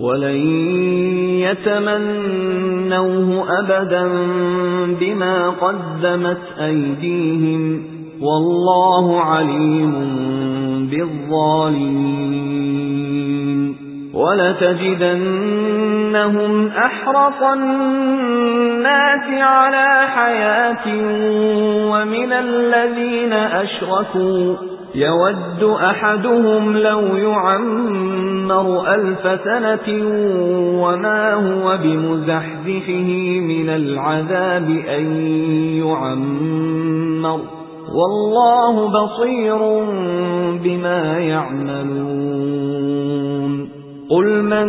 وَلَن يَتَمَنَّوْهُ أَبَدًا بِمَا قَدَّمَتْ أَيْدِيهِمْ وَاللَّهُ عَلِيمٌ بِالظَّالِمِينَ وَلَتَجِدَنَّهُمْ أَحْرَصَ النَّاسِ عَلَى حَيَاةٍ وَمِنَ الَّذِينَ أَشْرَكُوا يَوَدُّ أَحَدُهُمْ لَوْ يُعَمَّرُ أَلْفَ سَنَةٍ وَمَا هُوَ بِمُزَحْزِحِهِ مِنَ الْعَذَابِ أَن يُعَمَّرَ وَاللَّهُ بَصِيرٌ بِمَا يَعْمَلُونَ قُلْ مَن